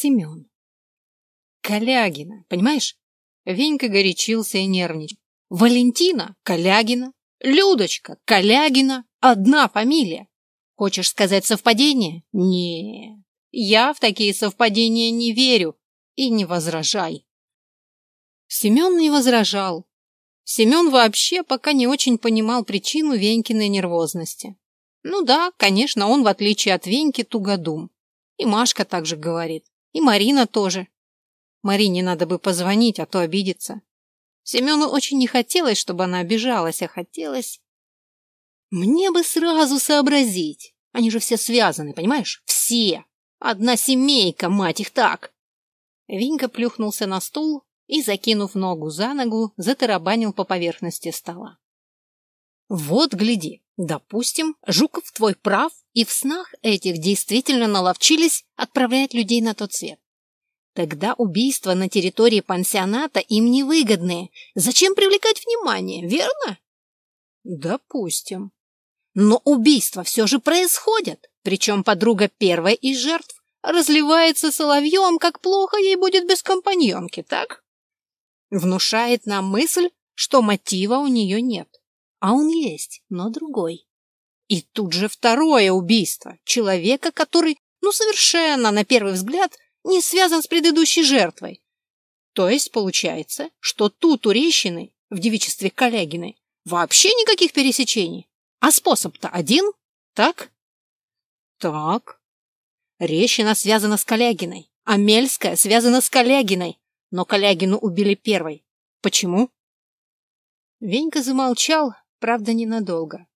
Семен. Калягина, понимаешь? Венька горячился и нервничал. Валентина Калягина, Людочка Калягина, одна фамилия. Хочешь сказать совпадение? Не, я в такие совпадения не верю и не возражай. Семен не возражал. Семен вообще пока не очень понимал причину Венькиной нервозности. Ну да, конечно, он, в отличие от Веньки, тугодум. И Машка также говорит. И Марина тоже. Марине надо бы позвонить, а то обидится. Семену очень не хотелось, чтобы она обижалась, а хотелось... Мне бы сразу сообразить. Они же все связаны, понимаешь? Все. Одна семейка, мать их так. Винька плюхнулся на стул и, закинув ногу за ногу, затарабанил по поверхности стола. Вот, гляди, допустим, Жуков твой прав, и в снах этих действительно наловчились отправлять людей на тот свет. Тогда убийства на территории пансионата им невыгодные. Зачем привлекать внимание, верно? Допустим. Но убийства все же происходят, причем подруга первой из жертв разливается соловьем, как плохо ей будет без компаньонки, так? Внушает нам мысль, что мотива у нее нет. А он есть, но другой. И тут же второе убийство. Человека, который, ну, совершенно, на первый взгляд, не связан с предыдущей жертвой. То есть получается, что тут у Рещины, в девичестве Калягиной, вообще никаких пересечений. А способ-то один, так? Так. Рещина связана с Калягиной, а Мельская связана с Калягиной, но Калягину убили первой. Почему? Венька замолчал, правда, ненадолго.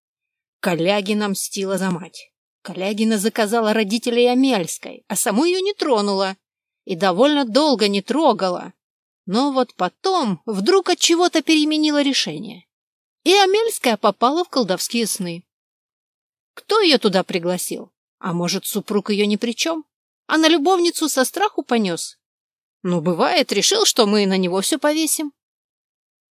Калягина мстила за мать. Калягина заказала родителей Амельской, а саму ее не тронула. И довольно долго не трогала. Но вот потом вдруг от чего-то переменила решение. И Амельская попала в колдовские сны. Кто ее туда пригласил? А может, супруг ее ни при чем? А на любовницу со страху понес? Ну, бывает, решил, что мы на него все повесим.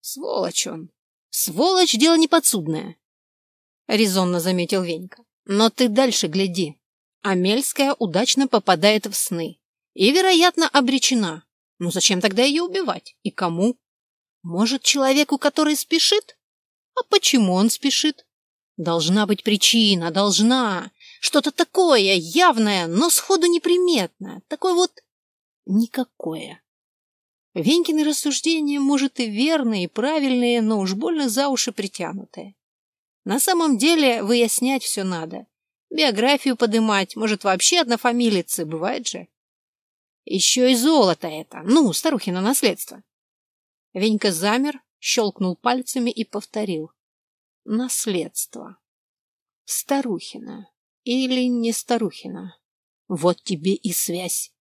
Сволочь он. Сволочь — дело неподсудное, — резонно заметил Венька. Но ты дальше гляди. Амельская удачно попадает в сны и, вероятно, обречена. Ну зачем тогда ее убивать? И кому? Может, человеку, который спешит? А почему он спешит? Должна быть причина, должна. Что-то такое, явное, но сходу неприметное. Такое вот никакое. Венькины рассуждения, может, и верные, и правильные, но уж больно за уши притянутые. На самом деле выяснять все надо. Биографию подымать, может, вообще однофамилицы, бывает же. Еще и золото это, ну, старухина наследство. Венька замер, щелкнул пальцами и повторил. Наследство. Старухина. Или не старухина. Вот тебе и связь.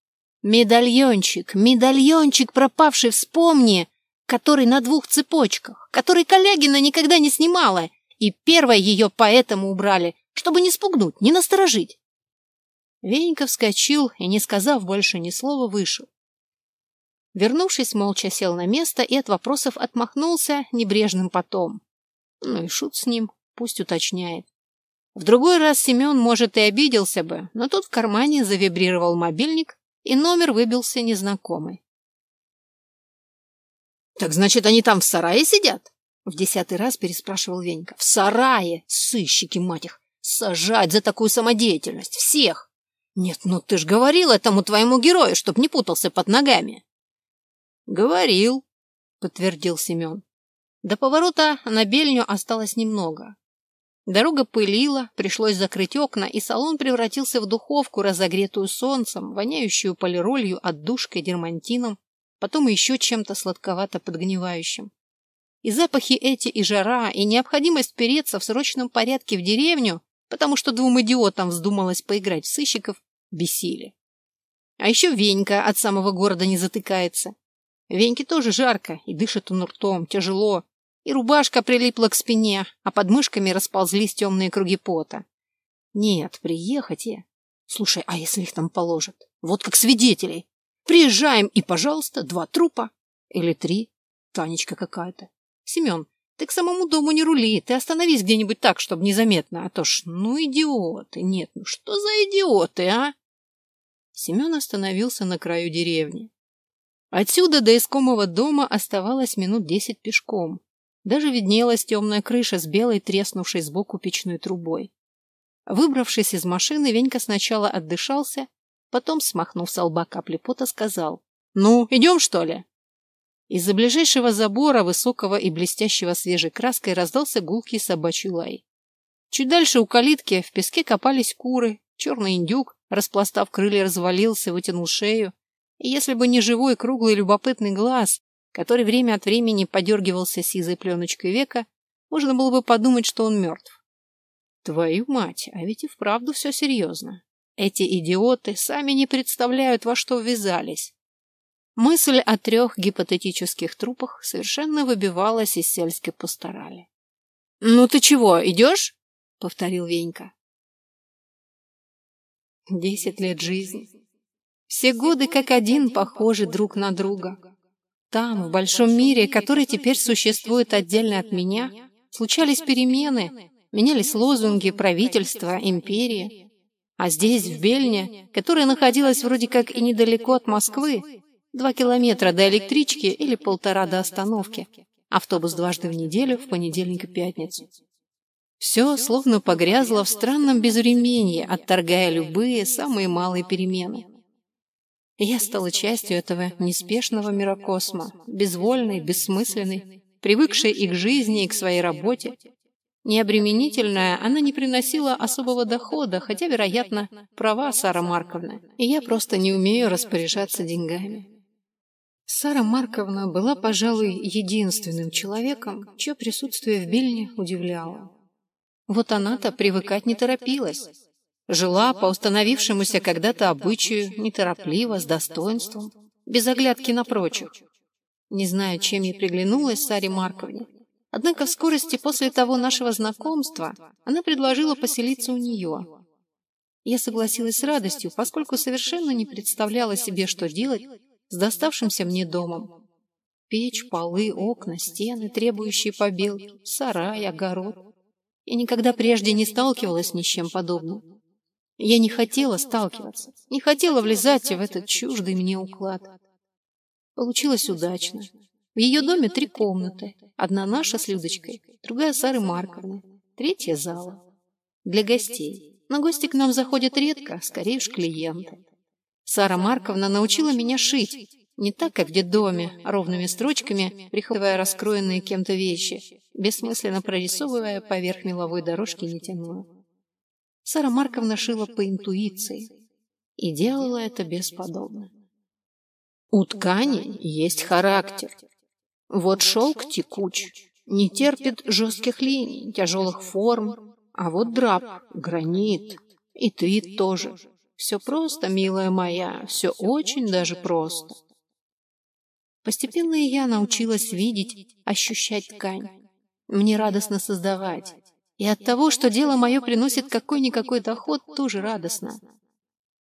Медальончик, медальончик пропавший, вспомни, который на двух цепочках, который Калягина никогда не снимала, и первое ее поэтому убрали, чтобы не спугнуть, не насторожить. Венька вскочил и, не сказав больше ни слова, вышел. Вернувшись, молча сел на место и от вопросов отмахнулся небрежным потом. Ну и шут с ним, пусть уточняет. В другой раз Семен, может, и обиделся бы, но тут в кармане завибрировал мобильник, и номер выбился незнакомый. «Так значит, они там в сарае сидят?» В десятый раз переспрашивал Венька. «В сарае! Сыщики, мать их! Сажать за такую самодеятельность! Всех! Нет, ну ты ж говорил этому твоему герою, чтоб не путался под ногами!» «Говорил», — подтвердил Семен. До поворота на бельню осталось немного. Дорога пылила, пришлось закрыть окна, и салон превратился в духовку, разогретую солнцем, воняющую полиролью, отдушкой, дермантином, потом еще чем-то сладковато подгнивающим. И запахи эти, и жара, и необходимость переться в срочном порядке в деревню, потому что двум идиотам вздумалось поиграть в сыщиков, бесили. А еще Венька от самого города не затыкается. Веньке тоже жарко, и дышит он ртом, тяжело, и рубашка прилипла к спине, а под мышками расползлись темные круги пота. Нет, приехать я. Слушай, а если их там положат? Вот как свидетелей. Приезжаем, и, пожалуйста, два трупа. Или три. Танечка какая-то. Семен, ты к самому дому не рули. Ты остановись где-нибудь так, чтобы незаметно. А то ж, ну, идиоты. Нет, ну что за идиоты, а? Семен остановился на краю деревни. Отсюда до искомого дома оставалось минут десять пешком. Даже виднелась темная крыша с белой треснувшей сбоку печной трубой. Выбравшись из машины, Венька сначала отдышался, потом, смахнув с лба капли пота, сказал «Ну, идем, что ли?» Из-за ближайшего забора, высокого и блестящего свежей краской, раздался гулкий собачий лай. Чуть дальше у калитки в песке копались куры, черный индюк, распластав крылья, развалился, вытянул шею. И если бы не живой круглый любопытный глаз, который время от времени подергивался сизой пленочкой века, можно было бы подумать, что он мертв. Твою мать, а ведь и вправду все серьезно. Эти идиоты сами не представляют, во что ввязались. Мысль о трех гипотетических трупах совершенно выбивалась из сельской пасторали. — Ну ты чего, идешь? — повторил Венька. Десять лет жизни. Все годы как один похожи друг на друга. Там, в большом мире, который теперь существует отдельно от меня, случались перемены, менялись лозунги правительства, империи. А здесь, в Бельне, которая находилась вроде как и недалеко от Москвы, два километра до электрички или полтора до остановки, автобус дважды в неделю, в понедельник и пятницу. Все словно погрязло в странном безвременье, отторгая любые самые малые перемены. Я стала частью этого неспешного мирокосма, безвольной, бессмысленной, привыкшей и к жизни, и к своей работе. Необременительная, она не приносила особого дохода, хотя, вероятно, права Сара Марковна, и я просто не умею распоряжаться деньгами. Сара Марковна была, пожалуй, единственным человеком, чье присутствие в Бельне удивляло. Вот она-то привыкать не торопилась, Жила по установившемуся когда-то обычаю, неторопливо, с достоинством, без оглядки на прочих. Не знаю, чем ей приглянулась Саре Марковне. Однако в скорости после того нашего знакомства она предложила поселиться у нее. Я согласилась с радостью, поскольку совершенно не представляла себе, что делать с доставшимся мне домом. Печь, полы, окна, стены, требующие побелки, сарай, огород. Я никогда прежде не сталкивалась ни с чем подобным. Я не хотела сталкиваться, не хотела влезать в этот чуждый мне уклад. Получилось удачно. В ее доме три комнаты. Одна наша с Людочкой, другая Сары Марковны, третья зала. Для гостей. Но гости к нам заходят редко, скорее уж клиенты. Сара Марковна научила меня шить. Не так, как в детдоме, ровными строчками, прихватывая раскроенные кем-то вещи, бессмысленно прорисовывая поверх меловой дорожки нитяную. Сара Марковна шила по интуиции и делала это бесподобно. У ткани есть характер. Вот шелк текуч, не терпит жестких линий, тяжелых форм, а вот драп, гранит, и ты тоже. Все просто, милая моя, все очень даже просто. Постепенно я научилась видеть, ощущать ткань. Мне радостно создавать, и от того, что дело мое приносит какой-никакой доход, тоже радостно.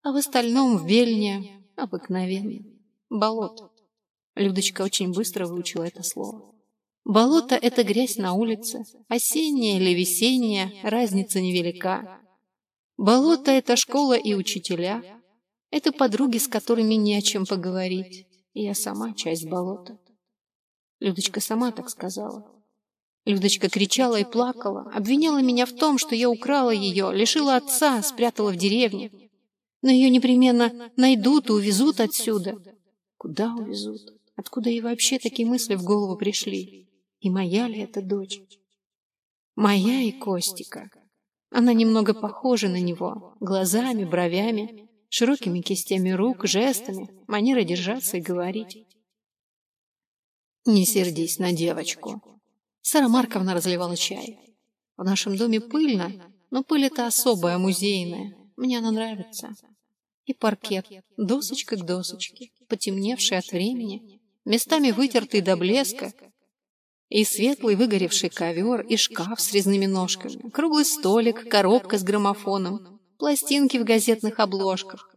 А в остальном в Бельне обыкновенно. Болото. Людочка очень быстро выучила это слово. Болото — это грязь на улице. Осенняя или весенняя, разница невелика. Болото — это школа и учителя. Это подруги, с которыми не о чем поговорить. И я сама часть болота. Людочка сама так сказала. Людочка кричала и плакала, обвиняла меня в том, что я украла ее, лишила отца, спрятала в деревне. Но ее непременно найдут и увезут отсюда. Куда увезут? Откуда ей вообще такие мысли в голову пришли? И моя ли это дочь? Моя и Костика. Она немного похожа на него, глазами, бровями, широкими кистями рук, жестами, манерой держаться и говорить. Не сердись на девочку. Сара Марковна разливала чай. В нашем доме пыльно, но пыль это особая, музейная. Мне она нравится. И паркет, досочка к досочке, потемневший от времени, местами вытертый до блеска, и светлый выгоревший ковер, и шкаф с резными ножками, круглый столик, коробка с граммофоном, пластинки в газетных обложках.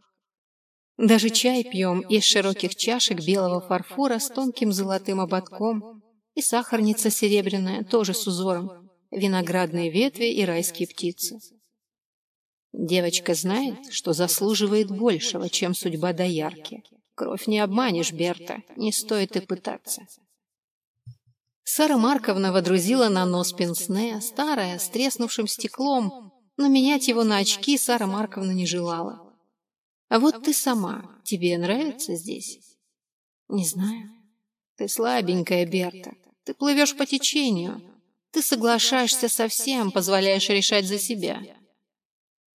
Даже чай пьем из широких чашек белого фарфора с тонким золотым ободком, и сахарница серебряная, тоже с узором, виноградные ветви и райские птицы. Девочка знает, что заслуживает большего, чем судьба доярки. Кровь не обманешь, Берта, не стоит и пытаться. Сара Марковна водрузила на нос пенсне, старое, с треснувшим стеклом, но менять его на очки Сара Марковна не желала. А вот ты сама, тебе нравится здесь? Не знаю. Ты слабенькая, Берта. Ты плывешь по течению. Ты соглашаешься со всем, позволяешь решать за себя.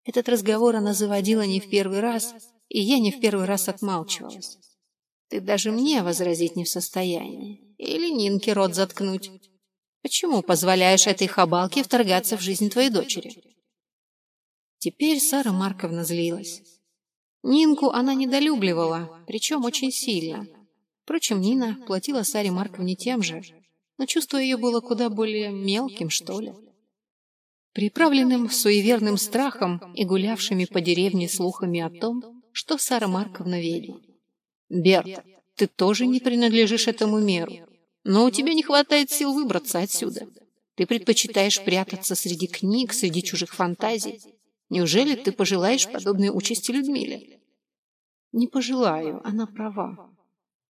Этот разговор она заводила не в первый раз, и я не в первый раз отмалчивалась. Ты даже мне возразить не в состоянии. Или Нинке рот заткнуть. Почему позволяешь этой хабалке вторгаться в жизнь твоей дочери? Теперь Сара Марковна злилась. Нинку она недолюбливала, причем очень сильно. Впрочем, Нина платила Саре Марковне тем же, но чувство ее было куда более мелким, что ли. Приправленным суеверным страхом и гулявшими по деревне слухами о том, что Сара Марковна ведьма. «Берта, ты тоже не принадлежишь этому миру, но у тебя не хватает сил выбраться отсюда. Ты предпочитаешь прятаться среди книг, среди чужих фантазий. Неужели ты пожелаешь подобной участи Людмиле?» «Не пожелаю, она права»,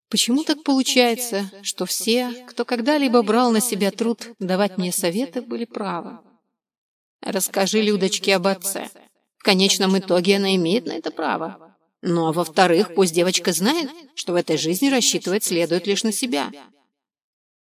Почему так получается, что все, кто когда-либо брал на себя труд давать мне советы, были правы? Расскажи Людочке об отце. В конечном итоге она имеет на это право. Ну а во-вторых, пусть девочка знает, что в этой жизни рассчитывать следует лишь на себя –